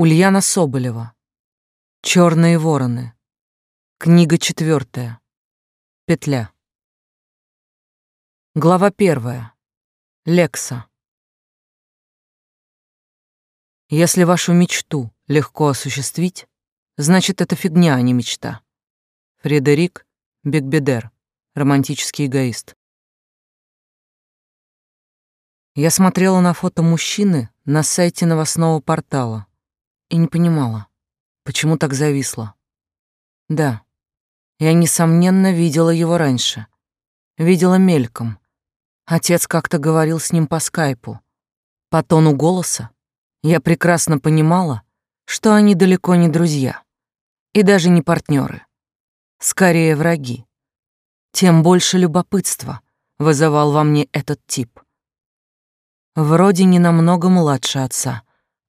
Ульяна Соболева. Черные вороны. Книга четвертая. Петля. Глава первая. Лекса. Если вашу мечту легко осуществить, значит, это фигня, а не мечта. Фредерик Бекбедер, романтический эгоист. Я смотрела на фото мужчины на сайте новостного портала и не понимала, почему так зависла. Да, я, несомненно, видела его раньше. Видела мельком. Отец как-то говорил с ним по скайпу. По тону голоса я прекрасно понимала, что они далеко не друзья и даже не партнеры, скорее враги. Тем больше любопытства вызывал во мне этот тип. Вроде не намного младше отца,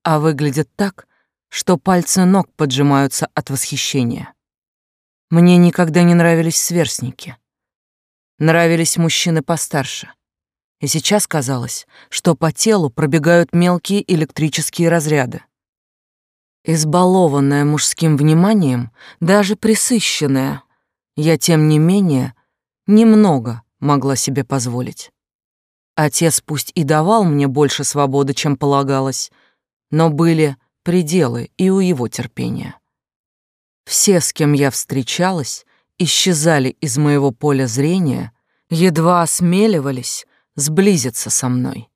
а выглядит так, что пальцы ног поджимаются от восхищения. Мне никогда не нравились сверстники. Нравились мужчины постарше. И сейчас казалось, что по телу пробегают мелкие электрические разряды. Избалованная мужским вниманием, даже присыщенная, я, тем не менее, немного могла себе позволить. Отец пусть и давал мне больше свободы, чем полагалось, но были пределы и у его терпения. Все, с кем я встречалась, исчезали из моего поля зрения, едва осмеливались сблизиться со мной.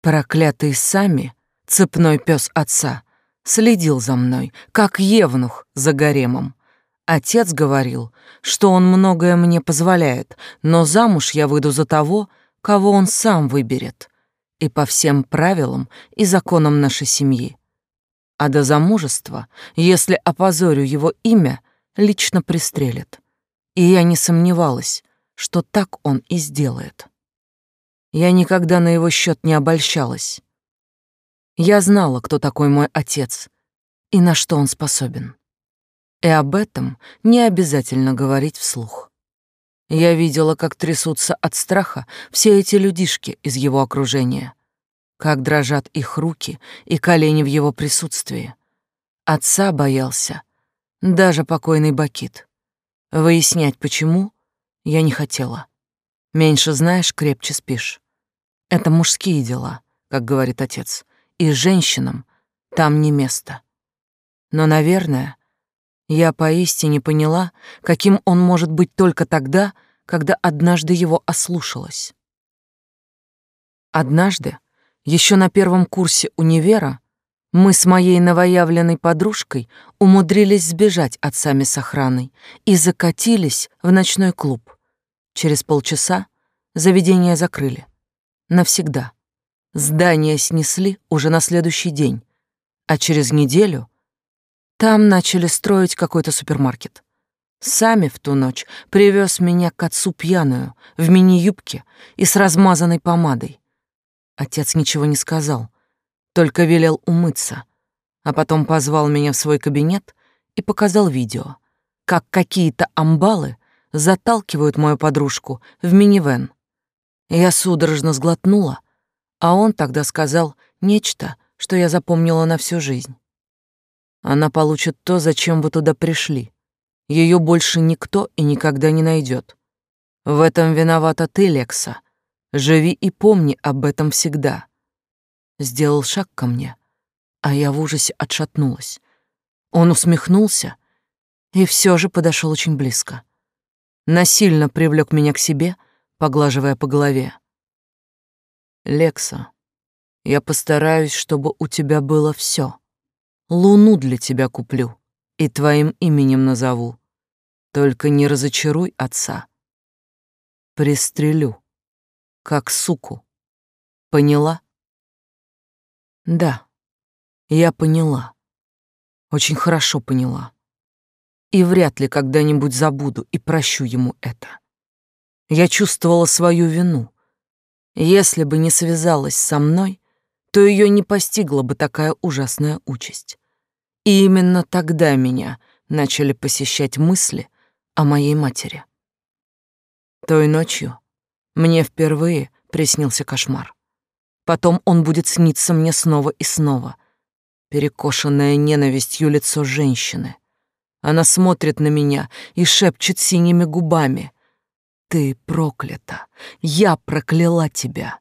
Проклятый сами, цепной пес отца, следил за мной, как евнух за гаремом. Отец говорил, что он многое мне позволяет, но замуж я выйду за того, кого он сам выберет, и по всем правилам и законам нашей семьи. А до замужества, если опозорю его имя, лично пристрелят. И я не сомневалась, что так он и сделает. Я никогда на его счет не обольщалась. Я знала, кто такой мой отец и на что он способен. И об этом не обязательно говорить вслух. Я видела, как трясутся от страха все эти людишки из его окружения, как дрожат их руки и колени в его присутствии. Отца боялся, даже покойный Бакит. Выяснять, почему, я не хотела. Меньше знаешь, крепче спишь. Это мужские дела, как говорит отец, и женщинам там не место. Но, наверное, я поистине поняла, каким он может быть только тогда, когда однажды его ослушалась. Однажды, еще на первом курсе универа, мы с моей новоявленной подружкой умудрились сбежать от сами с охраной и закатились в ночной клуб. Через полчаса заведение закрыли. Навсегда. Здание снесли уже на следующий день, а через неделю там начали строить какой-то супермаркет. Сами в ту ночь привез меня к отцу пьяную, в мини-юбке и с размазанной помадой. Отец ничего не сказал, только велел умыться, а потом позвал меня в свой кабинет и показал видео, как какие-то амбалы заталкивают мою подружку в минивэн. Я судорожно сглотнула, а он тогда сказал нечто, что я запомнила на всю жизнь. Она получит то, зачем вы туда пришли. Ее больше никто и никогда не найдет. В этом виновата ты, Лекса. Живи и помни об этом всегда. Сделал шаг ко мне, а я в ужасе отшатнулась. Он усмехнулся и все же подошел очень близко. Насильно привлек меня к себе, поглаживая по голове. Лекса, я постараюсь, чтобы у тебя было все. Луну для тебя куплю и твоим именем назову. Только не разочаруй отца. Пристрелю, как суку. Поняла? Да, я поняла. Очень хорошо поняла. И вряд ли когда-нибудь забуду и прощу ему это. Я чувствовала свою вину. Если бы не связалась со мной, то ее не постигла бы такая ужасная участь. И именно тогда меня начали посещать мысли о моей матери. Той ночью мне впервые приснился кошмар. Потом он будет сниться мне снова и снова. перекошенное ненавистью лицо женщины. Она смотрит на меня и шепчет синими губами. «Ты проклята! Я прокляла тебя!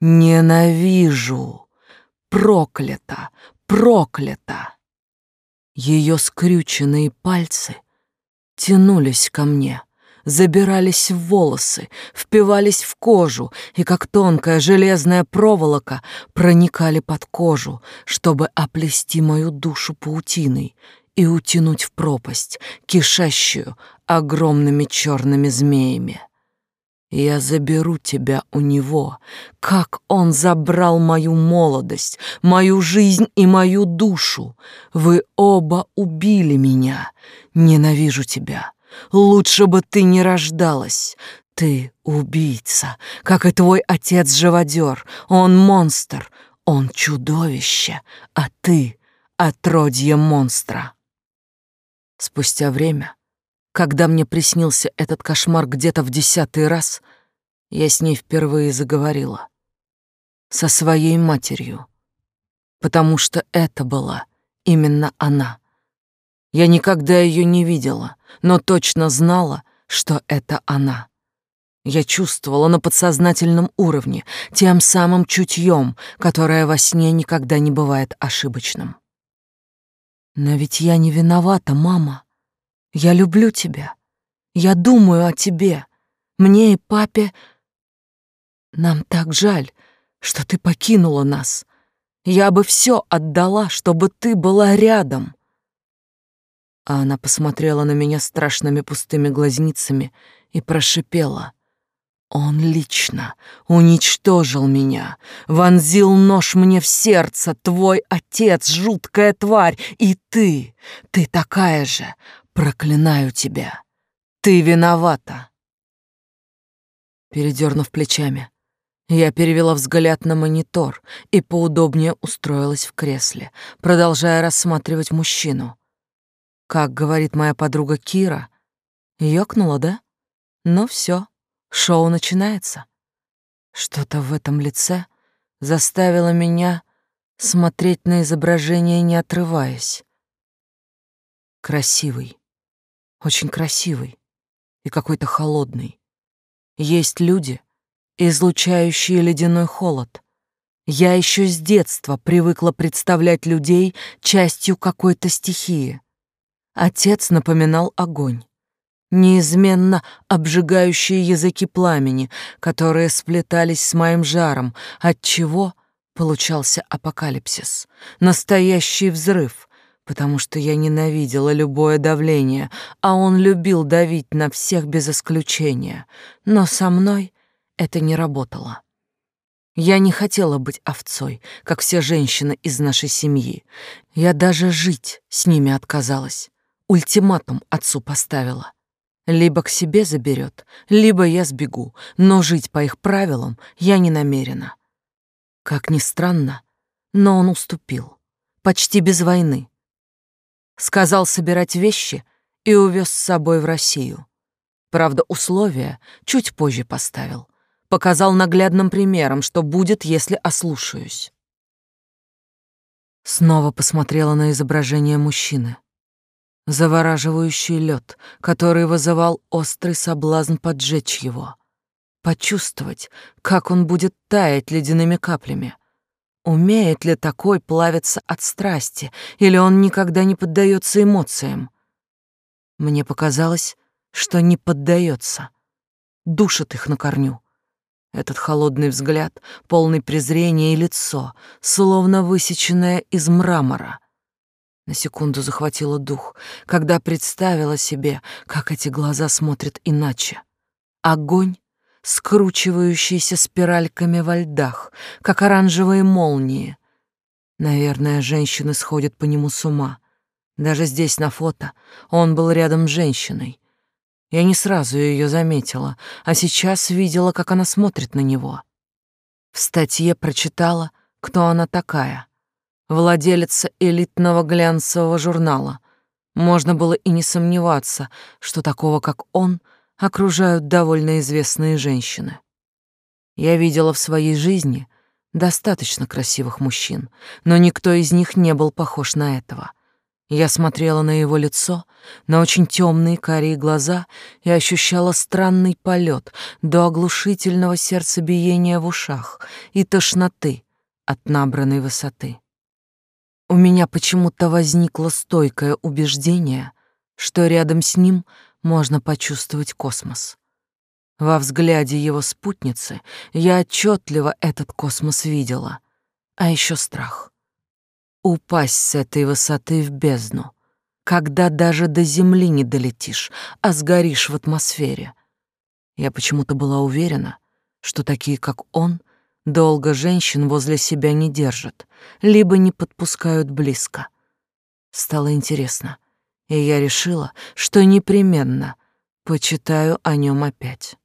Ненавижу! Проклята! Проклята!» Ее скрюченные пальцы тянулись ко мне, забирались в волосы, впивались в кожу и, как тонкая железная проволока, проникали под кожу, чтобы оплести мою душу паутиной и утянуть в пропасть, кишащую огромными черными змеями. Я заберу тебя у него, как он забрал мою молодость, мою жизнь и мою душу. Вы оба убили меня. Ненавижу тебя. Лучше бы ты не рождалась. Ты убийца, как и твой отец-живодер. Он монстр, он чудовище, а ты — отродье монстра. Спустя время, когда мне приснился этот кошмар где-то в десятый раз, я с ней впервые заговорила. Со своей матерью. Потому что это была именно она. Я никогда ее не видела, но точно знала, что это она. Я чувствовала на подсознательном уровне, тем самым чутьем, которое во сне никогда не бывает ошибочным. Но ведь я не виновата, мама. Я люблю тебя. Я думаю о тебе. Мне и папе... Нам так жаль, что ты покинула нас. Я бы все отдала, чтобы ты была рядом. А она посмотрела на меня страшными пустыми глазницами и прошипела. Он лично уничтожил меня, вонзил нож мне в сердце, твой отец, жуткая тварь, и ты, ты такая же, проклинаю тебя, ты виновата. Передернув плечами, я перевела взгляд на монитор и поудобнее устроилась в кресле, продолжая рассматривать мужчину. Как говорит моя подруга Кира, ёкнула, да? Ну все, шоу начинается. Что-то в этом лице заставило меня смотреть на изображение, не отрываясь. Красивый, очень красивый и какой-то холодный. Есть люди, излучающие ледяной холод. Я еще с детства привыкла представлять людей частью какой-то стихии. Отец напоминал огонь, неизменно обжигающие языки пламени, которые сплетались с моим жаром, от чего получался апокалипсис, настоящий взрыв, потому что я ненавидела любое давление, а он любил давить на всех без исключения, но со мной это не работало. Я не хотела быть овцой, как все женщины из нашей семьи. Я даже жить с ними отказалась. Ультиматум отцу поставила. Либо к себе заберет, либо я сбегу, но жить по их правилам я не намерена. Как ни странно, но он уступил. Почти без войны. Сказал собирать вещи и увез с собой в Россию. Правда, условия чуть позже поставил. Показал наглядным примером, что будет, если ослушаюсь. Снова посмотрела на изображение мужчины завораживающий лед, который вызывал острый соблазн поджечь его, почувствовать, как он будет таять ледяными каплями. Умеет ли такой плавиться от страсти, или он никогда не поддается эмоциям? Мне показалось, что не поддается, душит их на корню. Этот холодный взгляд, полный презрения и лицо, словно высеченное из мрамора, на секунду захватила дух, когда представила себе, как эти глаза смотрят иначе. Огонь, скручивающийся спиральками во льдах, как оранжевые молнии. Наверное, женщины сходят по нему с ума. Даже здесь на фото он был рядом с женщиной. Я не сразу ее заметила, а сейчас видела, как она смотрит на него. В статье прочитала, кто она такая — владелица элитного глянцевого журнала. Можно было и не сомневаться, что такого, как он, окружают довольно известные женщины. Я видела в своей жизни Достаточно красивых мужчин, но никто из них не был похож на этого. Я смотрела на его лицо, на очень темные карие глаза и ощущала странный полет до оглушительного сердцебиения в ушах и тошноты от набранной высоты. У меня почему-то возникло стойкое убеждение, что рядом с ним можно почувствовать космос. Во взгляде его спутницы я отчетливо этот космос видела, а еще страх. Упасть с этой высоты в бездну, когда даже до земли не долетишь, а сгоришь в атмосфере. Я почему-то была уверена, что такие, как он, долго женщин возле себя не держат, либо не подпускают близко. Стало интересно, и я решила, что непременно почитаю о нем опять.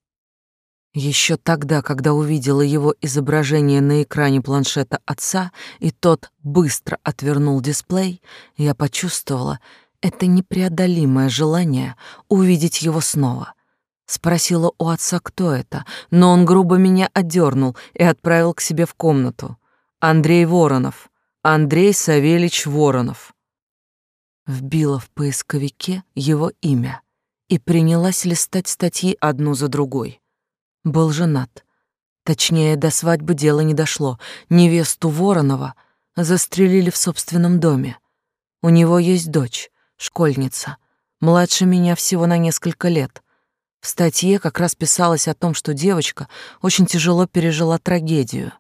Еще тогда, когда увидела его изображение на экране планшета отца, и тот быстро отвернул дисплей, я почувствовала это непреодолимое желание увидеть его снова. Спросила у отца, кто это, но он грубо меня отдернул и отправил к себе в комнату. Андрей Воронов. Андрей Савельич Воронов. Вбила в поисковике его имя и принялась листать статьи одну за другой. Был женат. Точнее, до свадьбы дело не дошло. Невесту Воронова застрелили в собственном доме. У него есть дочь, школьница, младше меня всего на несколько лет. В статье как раз писалось о том, что девочка очень тяжело пережила трагедию.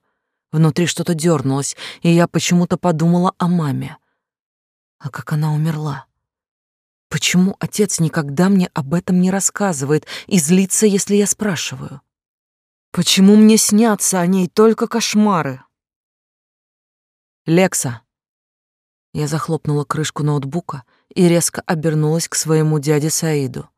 Внутри что-то дернулось, и я почему-то подумала о маме. А как она умерла? Почему отец никогда мне об этом не рассказывает и злится, если я спрашиваю? Почему мне снятся о ней только кошмары? Лекса. Я захлопнула крышку ноутбука и резко обернулась к своему дяде Саиду.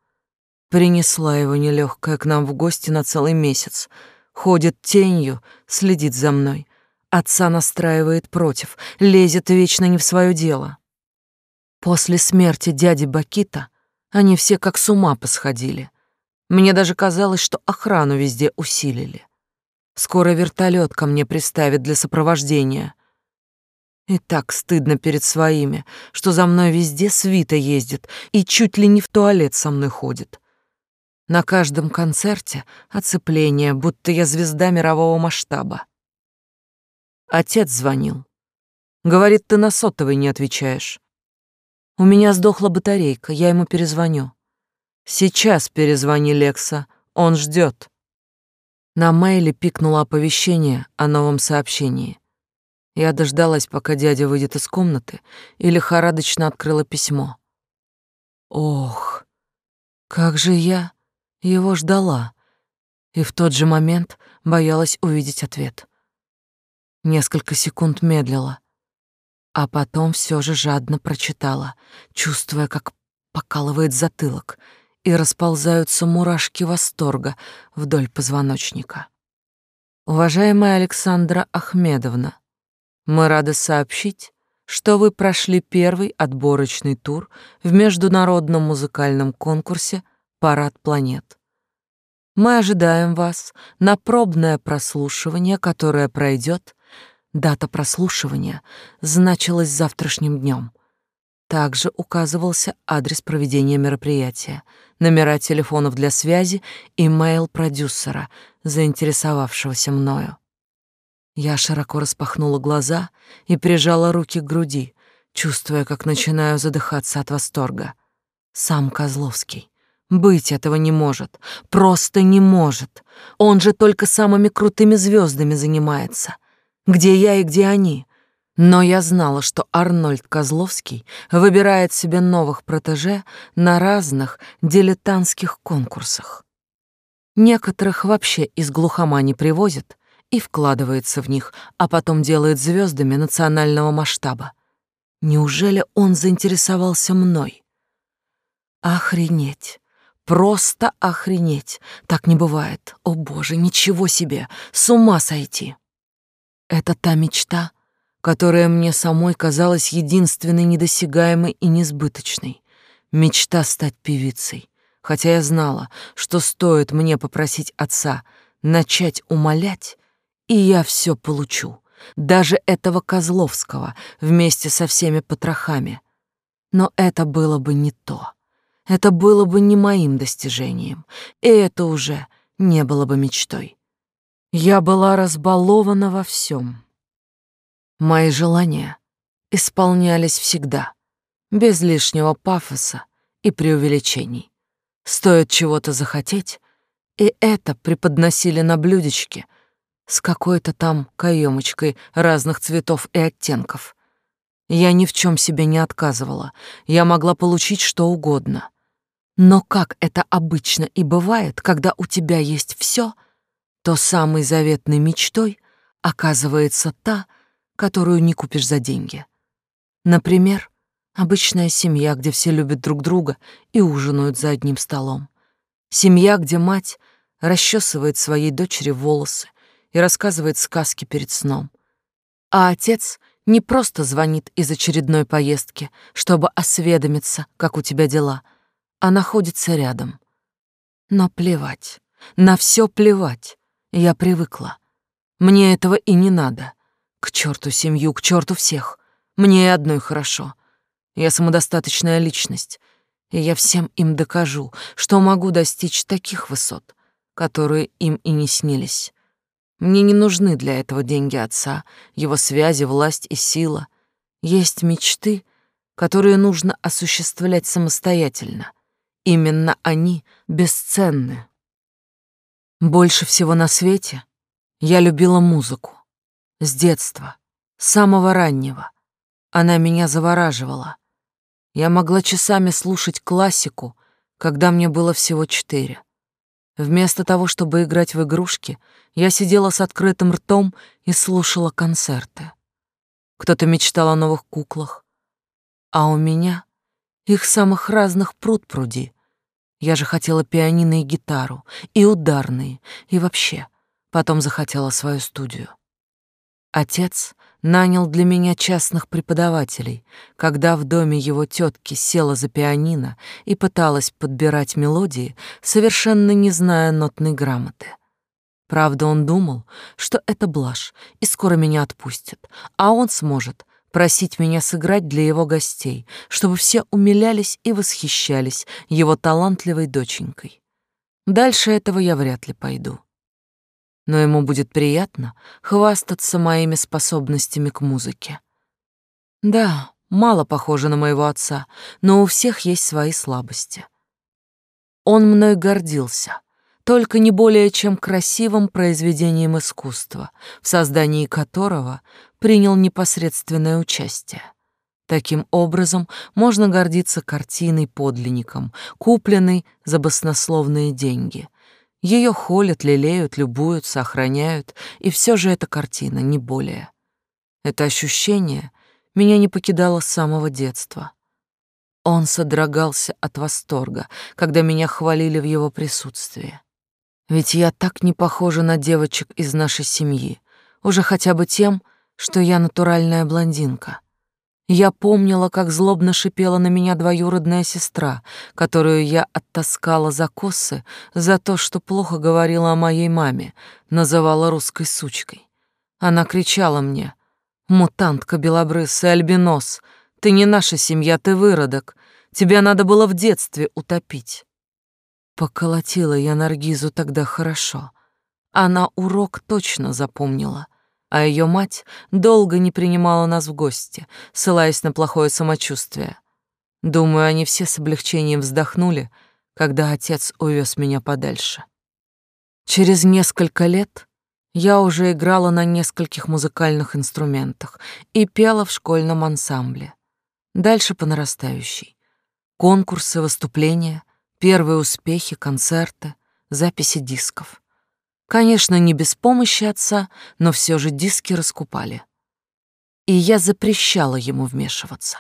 Принесла его нелегкая к нам в гости на целый месяц. Ходит тенью, следит за мной. Отца настраивает против, лезет вечно не в свое дело. После смерти дяди Бакита они все как с ума посходили. Мне даже казалось, что охрану везде усилили. Скоро вертолет ко мне приставят для сопровождения. И так стыдно перед своими, что за мной везде свита ездит и чуть ли не в туалет со мной ходит. На каждом концерте оцепление, будто я звезда мирового масштаба. Отец звонил. Говорит, ты на сотовый не отвечаешь. У меня сдохла батарейка, я ему перезвоню. Сейчас перезвони Лекса, он ждет. На мейле пикнуло оповещение о новом сообщении. Я дождалась, пока дядя выйдет из комнаты, и лихорадочно открыла письмо. Ох, как же я его ждала, и в тот же момент боялась увидеть ответ. Несколько секунд медлила, а потом все же жадно прочитала, чувствуя, как покалывает затылок и расползаются мурашки восторга вдоль позвоночника. Уважаемая Александра Ахмедовна, мы рады сообщить, что вы прошли первый отборочный тур в международном музыкальном конкурсе «Парад планет». Мы ожидаем вас на пробное прослушивание, которое пройдет Дата прослушивания значилась завтрашним днем. Также указывался адрес проведения мероприятия, номера телефонов для связи и мейл продюсера, заинтересовавшегося мною. Я широко распахнула глаза и прижала руки к груди, чувствуя, как начинаю задыхаться от восторга. Сам Козловский. Быть этого не может. Просто не может. Он же только самыми крутыми звездами занимается — где я и где они. Но я знала, что Арнольд Козловский выбирает себе новых протеже на разных дилетантских конкурсах. Некоторых вообще из глухомани привозят и вкладывается в них, а потом делает звездами национального масштаба. Неужели он заинтересовался мной? Охренеть. Просто охренеть. Так не бывает. О боже, ничего себе. С ума сойти. Это та мечта, которая мне самой казалась единственной недосягаемой и несбыточной. Мечта стать певицей. Хотя я знала, что стоит мне попросить отца начать умолять, и я все получу, даже этого Козловского вместе со всеми потрохами. Но это было бы не то. Это было бы не моим достижением, и это уже не было бы мечтой. Я была разбалована во всем. Мои желания исполнялись всегда, без лишнего пафоса и преувеличений. Стоит чего-то захотеть, и это преподносили на блюдечке с какой-то там каемочкой разных цветов и оттенков. Я ни в чем себе не отказывала, я могла получить что угодно. Но как это обычно и бывает, когда у тебя есть все, то самой заветной мечтой оказывается та, которую не купишь за деньги. Например, обычная семья, где все любят друг друга и ужинают за одним столом. Семья, где мать расчесывает своей дочери волосы и рассказывает сказки перед сном. А отец не просто звонит из очередной поездки, чтобы осведомиться, как у тебя дела, а находится рядом. Но плевать, на все плевать, я привыкла. Мне этого и не надо. К черту семью, к черту всех. Мне и одной хорошо. Я самодостаточная личность, и я всем им докажу, что могу достичь таких высот, которые им и не снились. Мне не нужны для этого деньги отца, его связи, власть и сила. Есть мечты, которые нужно осуществлять самостоятельно. Именно они бесценны. Больше всего на свете я любила музыку. С детства, с самого раннего. Она меня завораживала. Я могла часами слушать классику, когда мне было всего четыре. Вместо того, чтобы играть в игрушки, я сидела с открытым ртом и слушала концерты. Кто-то мечтал о новых куклах, а у меня их самых разных пруд пруди. Я же хотела пианино и гитару, и ударные, и вообще. Потом захотела свою студию. Отец нанял для меня частных преподавателей, когда в доме его тетки села за пианино и пыталась подбирать мелодии, совершенно не зная нотной грамоты. Правда, он думал, что это блажь, и скоро меня отпустят, а он сможет просить меня сыграть для его гостей, чтобы все умилялись и восхищались его талантливой доченькой. Дальше этого я вряд ли пойду но ему будет приятно хвастаться моими способностями к музыке. Да, мало похоже на моего отца, но у всех есть свои слабости. Он мной гордился, только не более чем красивым произведением искусства, в создании которого принял непосредственное участие. Таким образом, можно гордиться картиной-подлинником, купленной за баснословные деньги — ее холят, лелеют, любуются, охраняют, и все же эта картина, не более. Это ощущение меня не покидало с самого детства. Он содрогался от восторга, когда меня хвалили в его присутствии. Ведь я так не похожа на девочек из нашей семьи, уже хотя бы тем, что я натуральная блондинка. Я помнила, как злобно шипела на меня двоюродная сестра, которую я оттаскала за косы за то, что плохо говорила о моей маме, называла русской сучкой. Она кричала мне, «Мутантка белобрысый альбинос, ты не наша семья, ты выродок, тебя надо было в детстве утопить». Поколотила я Наргизу тогда хорошо. Она урок точно запомнила — а ее мать долго не принимала нас в гости, ссылаясь на плохое самочувствие. Думаю, они все с облегчением вздохнули, когда отец увез меня подальше. Через несколько лет я уже играла на нескольких музыкальных инструментах и пела в школьном ансамбле. Дальше по нарастающей. Конкурсы, выступления, первые успехи, концерты, записи дисков. Конечно, не без помощи отца, но все же диски раскупали. И я запрещала ему вмешиваться.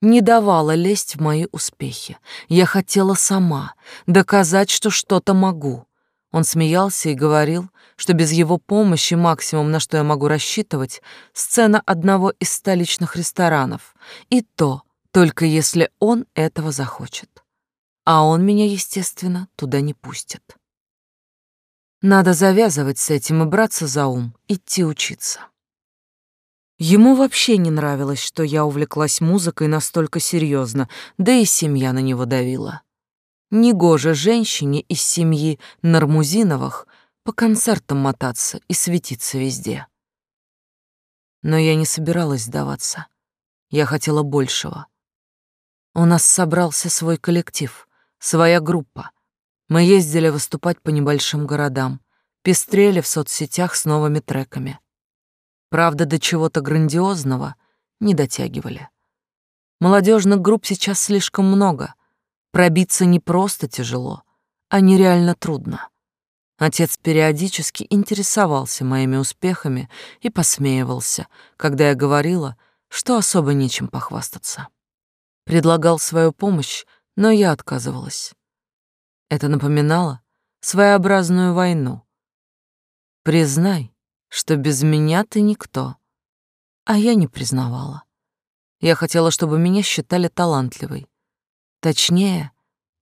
Не давала лезть в мои успехи. Я хотела сама доказать, что что-то могу. Он смеялся и говорил, что без его помощи максимум, на что я могу рассчитывать, сцена одного из столичных ресторанов. И то, только если он этого захочет. А он меня, естественно, туда не пустит. Надо завязывать с этим и браться за ум, идти учиться. Ему вообще не нравилось, что я увлеклась музыкой настолько серьезно, да и семья на него давила. Негоже женщине из семьи Нармузиновых по концертам мотаться и светиться везде. Но я не собиралась сдаваться. Я хотела большего. У нас собрался свой коллектив, своя группа. Мы ездили выступать по небольшим городам, пестрели в соцсетях с новыми треками. Правда, до чего-то грандиозного не дотягивали. Молодежных групп сейчас слишком много. Пробиться не просто тяжело, а нереально трудно. Отец периодически интересовался моими успехами и посмеивался, когда я говорила, что особо нечем похвастаться. Предлагал свою помощь, но я отказывалась. Это напоминало своеобразную войну. Признай, что без меня ты никто. А я не признавала. Я хотела, чтобы меня считали талантливой. Точнее,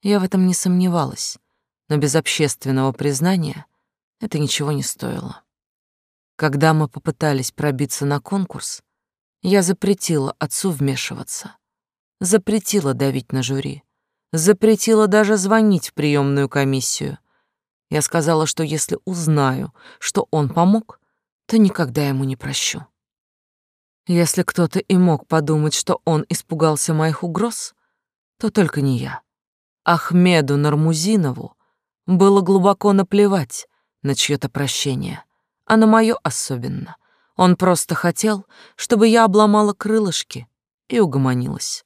я в этом не сомневалась но без общественного признания это ничего не стоило. Когда мы попытались пробиться на конкурс, я запретила отцу вмешиваться, запретила давить на жюри, запретила даже звонить в приемную комиссию. Я сказала, что если узнаю, что он помог, то никогда ему не прощу. Если кто-то и мог подумать, что он испугался моих угроз, то только не я. Ахмеду Нармузинову было глубоко наплевать на чье-то прощение, а на мое особенно. Он просто хотел, чтобы я обломала крылышки и угомонилась.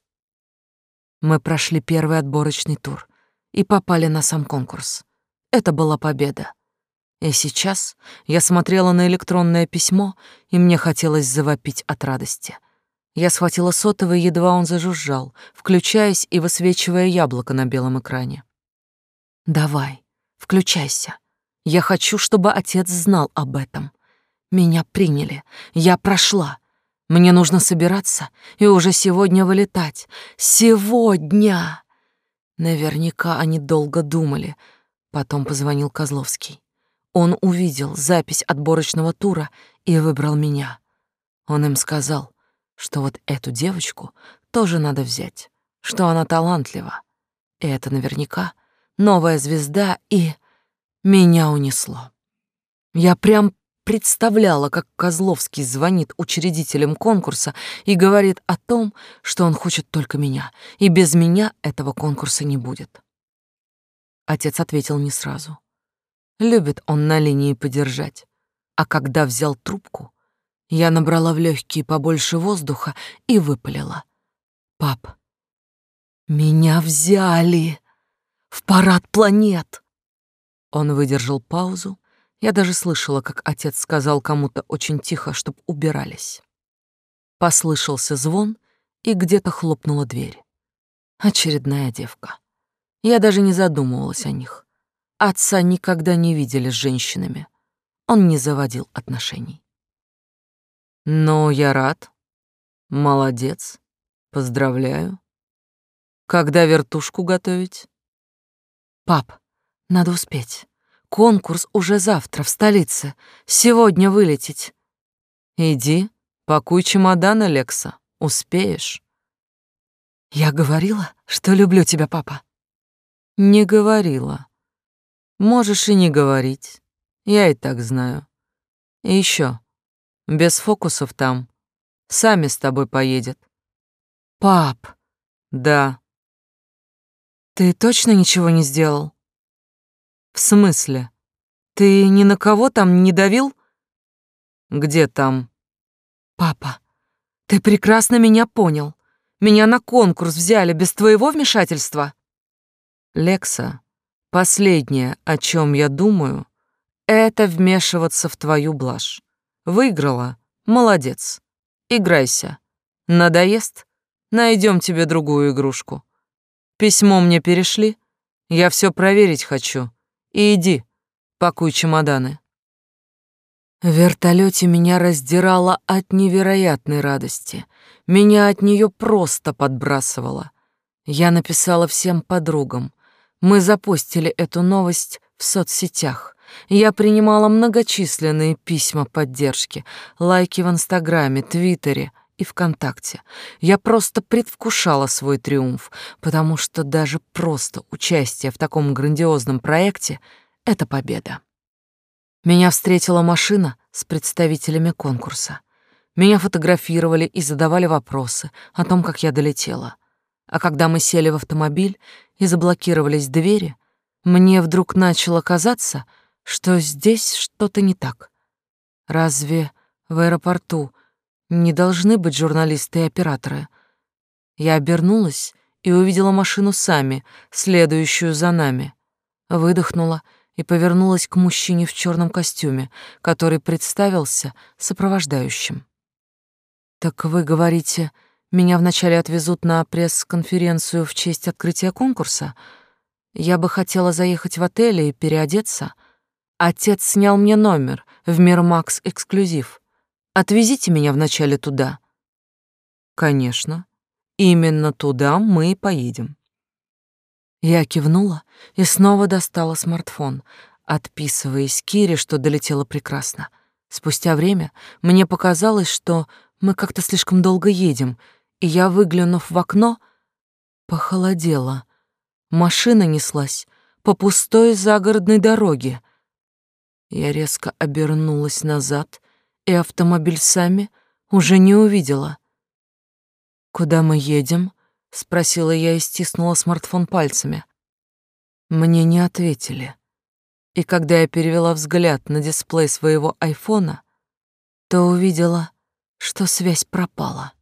Мы прошли первый отборочный тур и попали на сам конкурс. Это была победа. И сейчас я смотрела на электронное письмо, и мне хотелось завопить от радости. Я схватила сотовый, едва он зажужжал, включаясь и высвечивая яблоко на белом экране. «Давай, Включайся. Я хочу, чтобы отец знал об этом. Меня приняли. Я прошла. Мне нужно собираться и уже сегодня вылетать. Сегодня! Наверняка они долго думали. Потом позвонил Козловский. Он увидел запись отборочного тура и выбрал меня. Он им сказал, что вот эту девочку тоже надо взять, что она талантлива. И это наверняка новая звезда, и меня унесло. Я прям представляла, как Козловский звонит учредителям конкурса и говорит о том, что он хочет только меня, и без меня этого конкурса не будет. Отец ответил не сразу. Любит он на линии подержать. А когда взял трубку, я набрала в легкие побольше воздуха и выпалила. «Пап, меня взяли!» в парад планет. Он выдержал паузу. Я даже слышала, как отец сказал кому-то очень тихо, чтоб убирались. Послышался звон, и где-то хлопнула дверь. Очередная девка. Я даже не задумывалась о них. Отца никогда не видели с женщинами. Он не заводил отношений. Но я рад. Молодец. Поздравляю. Когда вертушку готовить? Пап, надо успеть. Конкурс уже завтра в столице. Сегодня вылететь. Иди, пакуй чемодан, Алекса. Успеешь. Я говорила, что люблю тебя, папа. Не говорила. Можешь и не говорить. Я и так знаю. И еще, без фокусов там. Сами с тобой поедет. Пап. Да, ты точно ничего не сделал? В смысле? Ты ни на кого там не давил? Где там? Папа, ты прекрасно меня понял. Меня на конкурс взяли без твоего вмешательства. Лекса, последнее, о чем я думаю, это вмешиваться в твою блажь. Выиграла? Молодец. Играйся. Надоест? Найдем тебе другую игрушку. Письмо мне перешли. Я все проверить хочу. И иди, пакуй чемоданы. В вертолете меня раздирало от невероятной радости. Меня от нее просто подбрасывало. Я написала всем подругам. Мы запустили эту новость в соцсетях. Я принимала многочисленные письма поддержки, лайки в Инстаграме, Твиттере и ВКонтакте. Я просто предвкушала свой триумф, потому что даже просто участие в таком грандиозном проекте — это победа. Меня встретила машина с представителями конкурса. Меня фотографировали и задавали вопросы о том, как я долетела. А когда мы сели в автомобиль и заблокировались двери, мне вдруг начало казаться, что здесь что-то не так. Разве в аэропорту не должны быть журналисты и операторы? Я обернулась и увидела машину сами, следующую за нами. Выдохнула и повернулась к мужчине в черном костюме, который представился сопровождающим. «Так вы говорите, меня вначале отвезут на пресс-конференцию в честь открытия конкурса? Я бы хотела заехать в отель и переодеться. Отец снял мне номер в Мирмакс Эксклюзив. Отвезите меня вначале туда». «Конечно. Именно туда мы и поедем». Я кивнула и снова достала смартфон, отписываясь Кире, что долетела прекрасно. Спустя время мне показалось, что мы как-то слишком долго едем, и я, выглянув в окно, похолодела. Машина неслась по пустой загородной дороге. Я резко обернулась назад, и автомобиль сами уже не увидела. «Куда мы едем?» — спросила я и стиснула смартфон пальцами. Мне не ответили. И когда я перевела взгляд на дисплей своего айфона, то увидела, что связь пропала.